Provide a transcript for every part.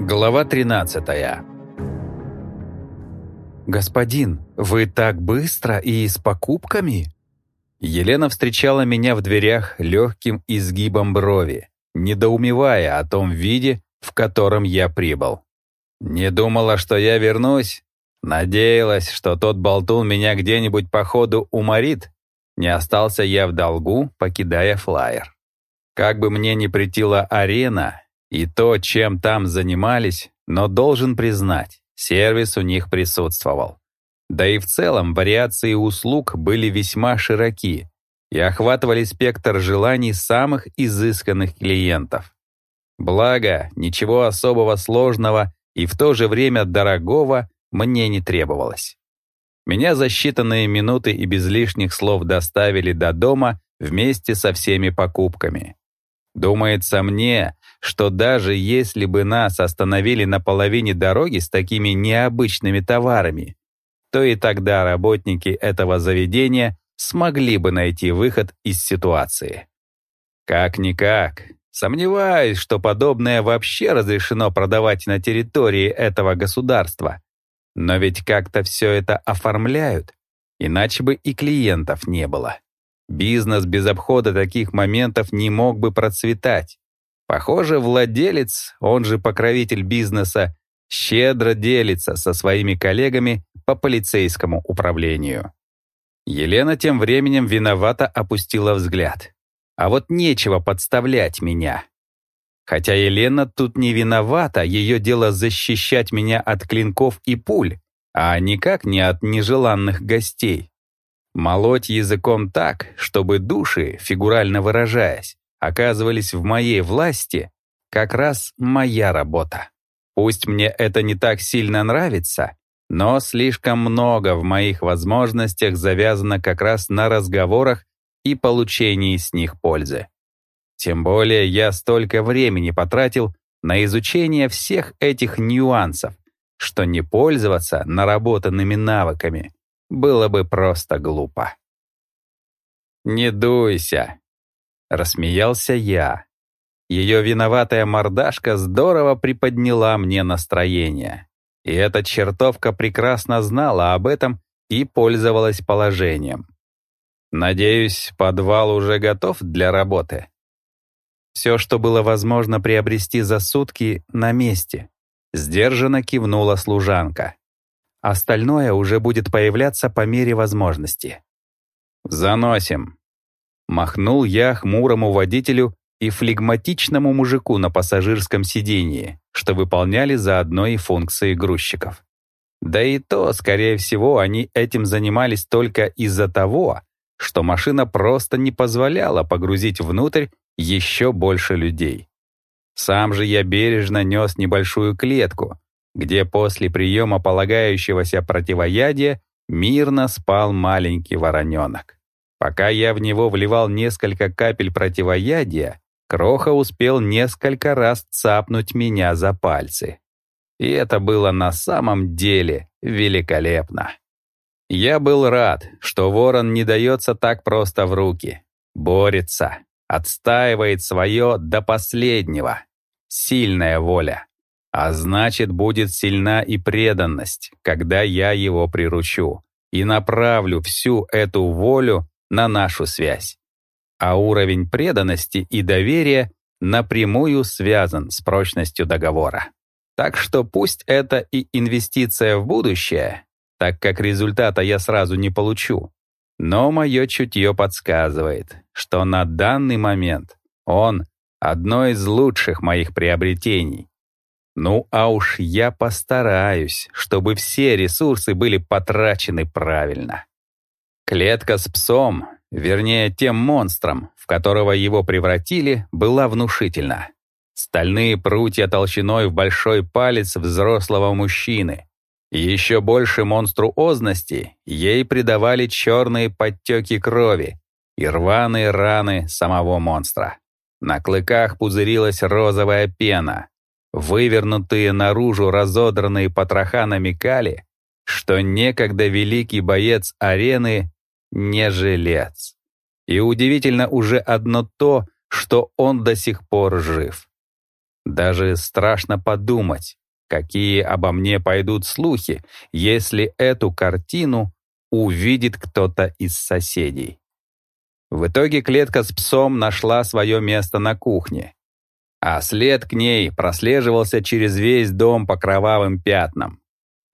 Глава 13 «Господин, вы так быстро и с покупками?» Елена встречала меня в дверях легким изгибом брови, недоумевая о том виде, в котором я прибыл. «Не думала, что я вернусь? Надеялась, что тот болтун меня где-нибудь по ходу уморит? Не остался я в долгу, покидая флайер. Как бы мне ни претила арена, и то, чем там занимались, но должен признать, сервис у них присутствовал. Да и в целом вариации услуг были весьма широки и охватывали спектр желаний самых изысканных клиентов. Благо, ничего особого сложного и в то же время дорогого мне не требовалось. Меня за считанные минуты и без лишних слов доставили до дома вместе со всеми покупками. Думается мне, что даже если бы нас остановили на половине дороги с такими необычными товарами, то и тогда работники этого заведения смогли бы найти выход из ситуации. Как-никак, сомневаюсь, что подобное вообще разрешено продавать на территории этого государства. Но ведь как-то все это оформляют, иначе бы и клиентов не было. Бизнес без обхода таких моментов не мог бы процветать. Похоже, владелец, он же покровитель бизнеса, щедро делится со своими коллегами по полицейскому управлению. Елена тем временем виновато опустила взгляд. А вот нечего подставлять меня. Хотя Елена тут не виновата, ее дело защищать меня от клинков и пуль, а никак не от нежеланных гостей. Молоть языком так, чтобы души, фигурально выражаясь, оказывались в моей власти, как раз моя работа. Пусть мне это не так сильно нравится, но слишком много в моих возможностях завязано как раз на разговорах и получении с них пользы. Тем более я столько времени потратил на изучение всех этих нюансов, что не пользоваться наработанными навыками было бы просто глупо. «Не дуйся», Рассмеялся я. Ее виноватая мордашка здорово приподняла мне настроение. И эта чертовка прекрасно знала об этом и пользовалась положением. Надеюсь, подвал уже готов для работы. Все, что было возможно приобрести за сутки, на месте. Сдержанно кивнула служанка. Остальное уже будет появляться по мере возможности. «Заносим», Махнул я хмурому водителю и флегматичному мужику на пассажирском сидении, что выполняли заодно и функции грузчиков. Да и то, скорее всего, они этим занимались только из-за того, что машина просто не позволяла погрузить внутрь еще больше людей. Сам же я бережно нес небольшую клетку, где после приема полагающегося противоядия мирно спал маленький вороненок. Пока я в него вливал несколько капель противоядия, Кроха успел несколько раз цапнуть меня за пальцы. И это было на самом деле великолепно. Я был рад, что ворон не дается так просто в руки. Борется, отстаивает свое до последнего. Сильная воля. А значит, будет сильна и преданность, когда я его приручу. И направлю всю эту волю на нашу связь. А уровень преданности и доверия напрямую связан с прочностью договора. Так что пусть это и инвестиция в будущее, так как результата я сразу не получу, но мое чутье подсказывает, что на данный момент он — одно из лучших моих приобретений. Ну а уж я постараюсь, чтобы все ресурсы были потрачены правильно. Клетка с псом, вернее тем монстром, в которого его превратили, была внушительна. Стальные прутья толщиной в большой палец взрослого мужчины. Еще больше монструозности ей придавали черные подтеки крови и рваные раны самого монстра. На клыках пузырилась розовая пена. Вывернутые наружу разодранные потроха намекали, что некогда великий боец арены не жилец. И удивительно уже одно то, что он до сих пор жив. Даже страшно подумать, какие обо мне пойдут слухи, если эту картину увидит кто-то из соседей. В итоге клетка с псом нашла свое место на кухне, а след к ней прослеживался через весь дом по кровавым пятнам.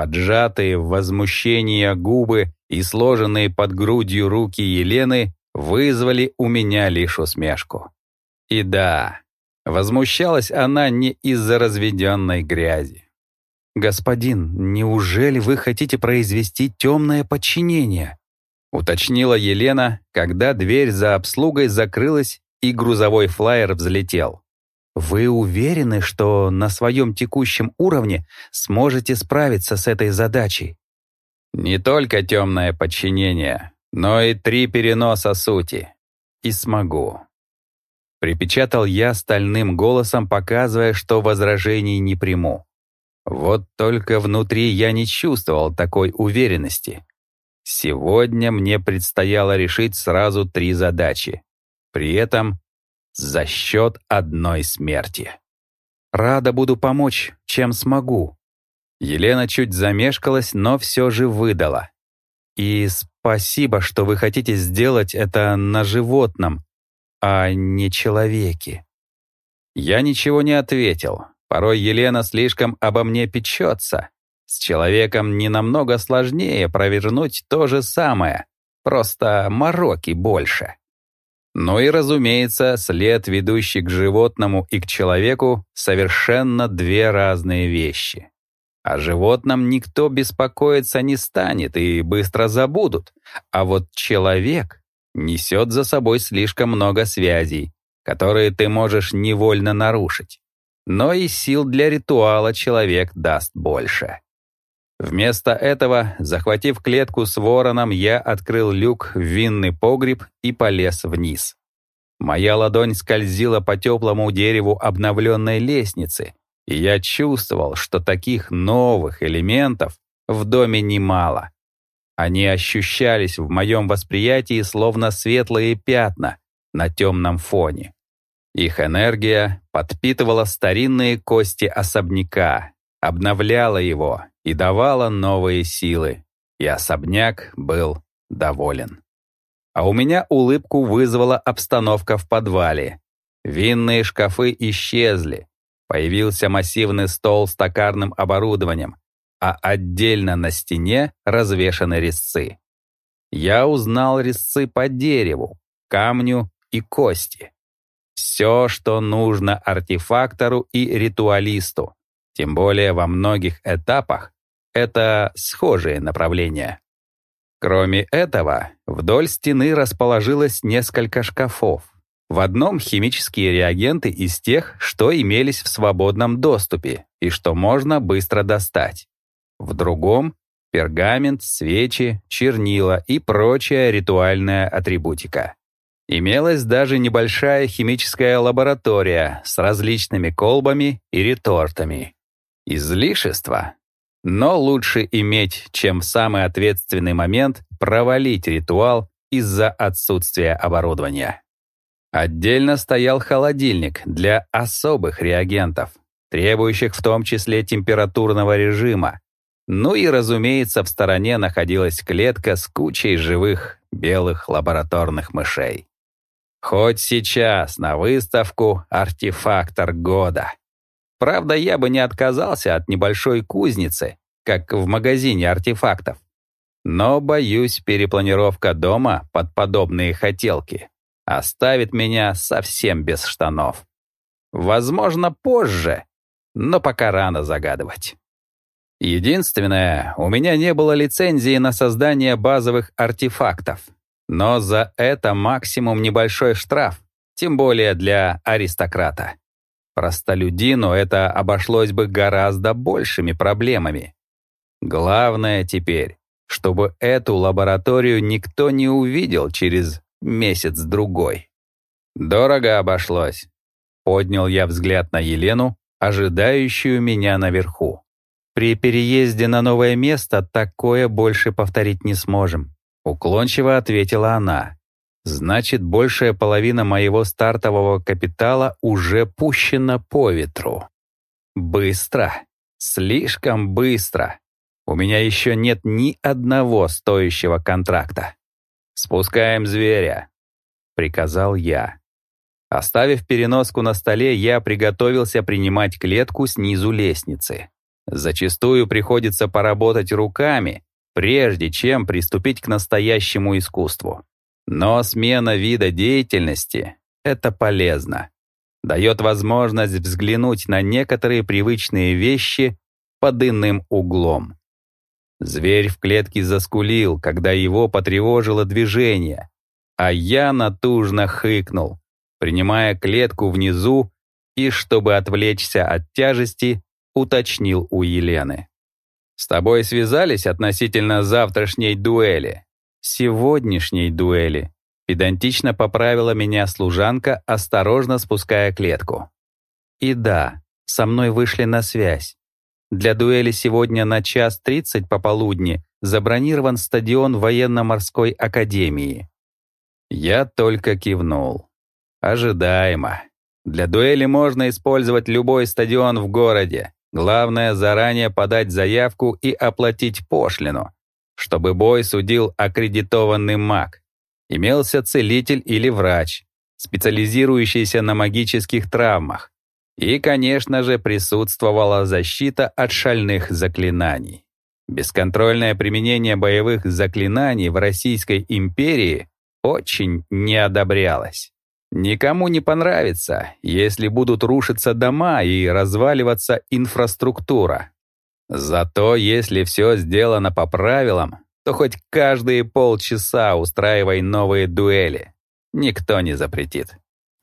Поджатые в возмущении губы и сложенные под грудью руки Елены вызвали у меня лишь усмешку. И да, возмущалась она не из-за разведенной грязи. «Господин, неужели вы хотите произвести темное подчинение?» уточнила Елена, когда дверь за обслугой закрылась и грузовой флайер взлетел. Вы уверены, что на своем текущем уровне сможете справиться с этой задачей? Не только темное подчинение, но и три переноса сути. И смогу. Припечатал я стальным голосом, показывая, что возражений не приму. Вот только внутри я не чувствовал такой уверенности. Сегодня мне предстояло решить сразу три задачи. При этом за счет одной смерти. Рада буду помочь, чем смогу. Елена чуть замешкалась, но все же выдала. И спасибо, что вы хотите сделать это на животном, а не человеке. Я ничего не ответил. Порой Елена слишком обо мне печется. С человеком не намного сложнее провернуть то же самое, просто мороки больше. Ну и, разумеется, след, ведущий к животному и к человеку, совершенно две разные вещи. О животном никто беспокоиться не станет и быстро забудут, а вот человек несет за собой слишком много связей, которые ты можешь невольно нарушить. Но и сил для ритуала человек даст больше. Вместо этого, захватив клетку с вороном, я открыл люк в винный погреб и полез вниз. Моя ладонь скользила по теплому дереву обновленной лестницы, и я чувствовал, что таких новых элементов в доме немало. Они ощущались в моем восприятии словно светлые пятна на темном фоне. Их энергия подпитывала старинные кости особняка, обновляла его и давала новые силы, и особняк был доволен. А у меня улыбку вызвала обстановка в подвале. Винные шкафы исчезли. Появился массивный стол с токарным оборудованием, а отдельно на стене развешаны резцы. Я узнал резцы по дереву, камню и кости. Все, что нужно артефактору и ритуалисту. Тем более во многих этапах это схожие направления. Кроме этого, вдоль стены расположилось несколько шкафов. В одном химические реагенты из тех, что имелись в свободном доступе и что можно быстро достать. В другом — пергамент, свечи, чернила и прочая ритуальная атрибутика. Имелась даже небольшая химическая лаборатория с различными колбами и ретортами. Излишество. Но лучше иметь, чем в самый ответственный момент провалить ритуал из-за отсутствия оборудования. Отдельно стоял холодильник для особых реагентов, требующих в том числе температурного режима. Ну и, разумеется, в стороне находилась клетка с кучей живых белых лабораторных мышей. Хоть сейчас на выставку «Артефактор года». Правда, я бы не отказался от небольшой кузницы, как в магазине артефактов. Но, боюсь, перепланировка дома под подобные хотелки оставит меня совсем без штанов. Возможно, позже, но пока рано загадывать. Единственное, у меня не было лицензии на создание базовых артефактов. Но за это максимум небольшой штраф, тем более для аристократа. Простолюдину это обошлось бы гораздо большими проблемами. Главное теперь, чтобы эту лабораторию никто не увидел через месяц-другой. Дорого обошлось. Поднял я взгляд на Елену, ожидающую меня наверху. При переезде на новое место такое больше повторить не сможем. Уклончиво ответила она. Значит, большая половина моего стартового капитала уже пущена по ветру. Быстро. Слишком быстро. У меня еще нет ни одного стоящего контракта. «Спускаем зверя», — приказал я. Оставив переноску на столе, я приготовился принимать клетку снизу лестницы. Зачастую приходится поработать руками, прежде чем приступить к настоящему искусству. Но смена вида деятельности — это полезно. Дает возможность взглянуть на некоторые привычные вещи под иным углом. Зверь в клетке заскулил, когда его потревожило движение, а я натужно хыкнул, принимая клетку внизу и, чтобы отвлечься от тяжести, уточнил у Елены. «С тобой связались относительно завтрашней дуэли?» «Сегодняшней дуэли», — педантично поправила меня служанка, осторожно спуская клетку. «И да, со мной вышли на связь. Для дуэли сегодня на час тридцать пополудни забронирован стадион военно-морской академии». Я только кивнул. Ожидаемо. Для дуэли можно использовать любой стадион в городе. Главное заранее подать заявку и оплатить пошлину, чтобы бой судил аккредитованный маг. Имелся целитель или врач, специализирующийся на магических травмах. И, конечно же, присутствовала защита от шальных заклинаний. Бесконтрольное применение боевых заклинаний в Российской империи очень не одобрялось. Никому не понравится, если будут рушиться дома и разваливаться инфраструктура. Зато если все сделано по правилам, то хоть каждые полчаса устраивай новые дуэли. Никто не запретит.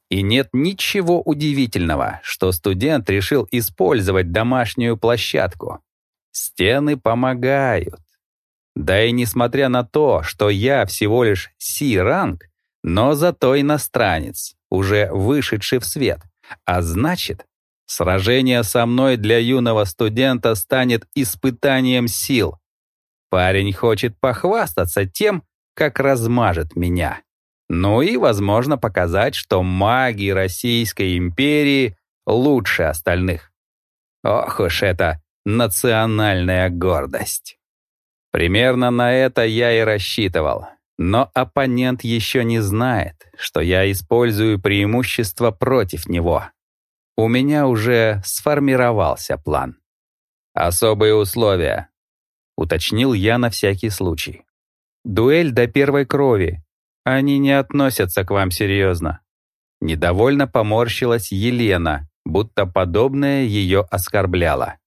И нет ничего удивительного, что студент решил использовать домашнюю площадку. Стены помогают. Да и несмотря на то, что я всего лишь Си-ранг, но зато иностранец, уже вышедший в свет. А значит, сражение со мной для юного студента станет испытанием сил. Парень хочет похвастаться тем, как размажет меня. Ну и, возможно, показать, что маги Российской империи лучше остальных. Ох уж это национальная гордость. Примерно на это я и рассчитывал. Но оппонент еще не знает, что я использую преимущество против него. У меня уже сформировался план. Особые условия. Уточнил я на всякий случай. Дуэль до первой крови. Они не относятся к вам серьезно. Недовольно поморщилась Елена, будто подобное ее оскорбляло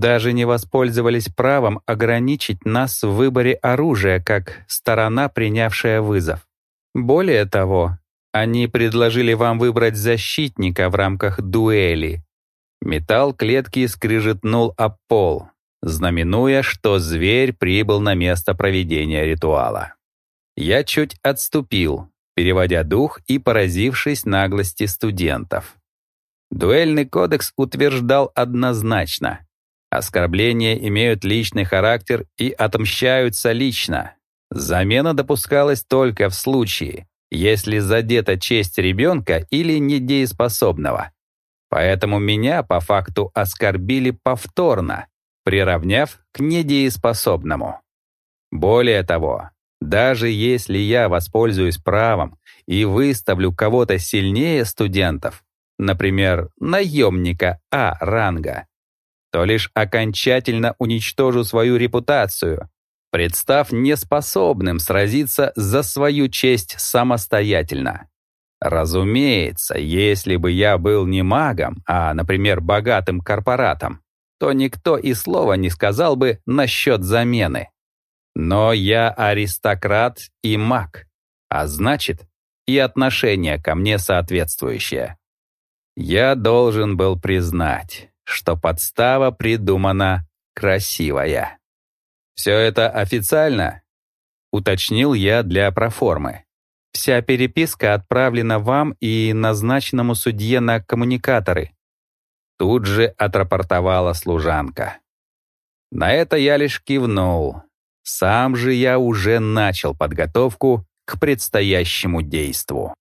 даже не воспользовались правом ограничить нас в выборе оружия как сторона, принявшая вызов. Более того, они предложили вам выбрать защитника в рамках дуэли. Металл клетки скрижетнул об пол, знаменуя, что зверь прибыл на место проведения ритуала. Я чуть отступил, переводя дух и поразившись наглости студентов. Дуэльный кодекс утверждал однозначно, Оскорбления имеют личный характер и отмщаются лично. Замена допускалась только в случае, если задета честь ребенка или недееспособного. Поэтому меня по факту оскорбили повторно, приравняв к недееспособному. Более того, даже если я воспользуюсь правом и выставлю кого-то сильнее студентов, например, наемника А-ранга, то лишь окончательно уничтожу свою репутацию, представ неспособным сразиться за свою честь самостоятельно. Разумеется, если бы я был не магом, а, например, богатым корпоратом, то никто и слова не сказал бы насчет замены. Но я аристократ и маг, а значит, и отношение ко мне соответствующее. Я должен был признать, что подстава придумана красивая. «Все это официально?» — уточнил я для проформы. «Вся переписка отправлена вам и назначенному судье на коммуникаторы». Тут же отрапортовала служанка. На это я лишь кивнул. Сам же я уже начал подготовку к предстоящему действу.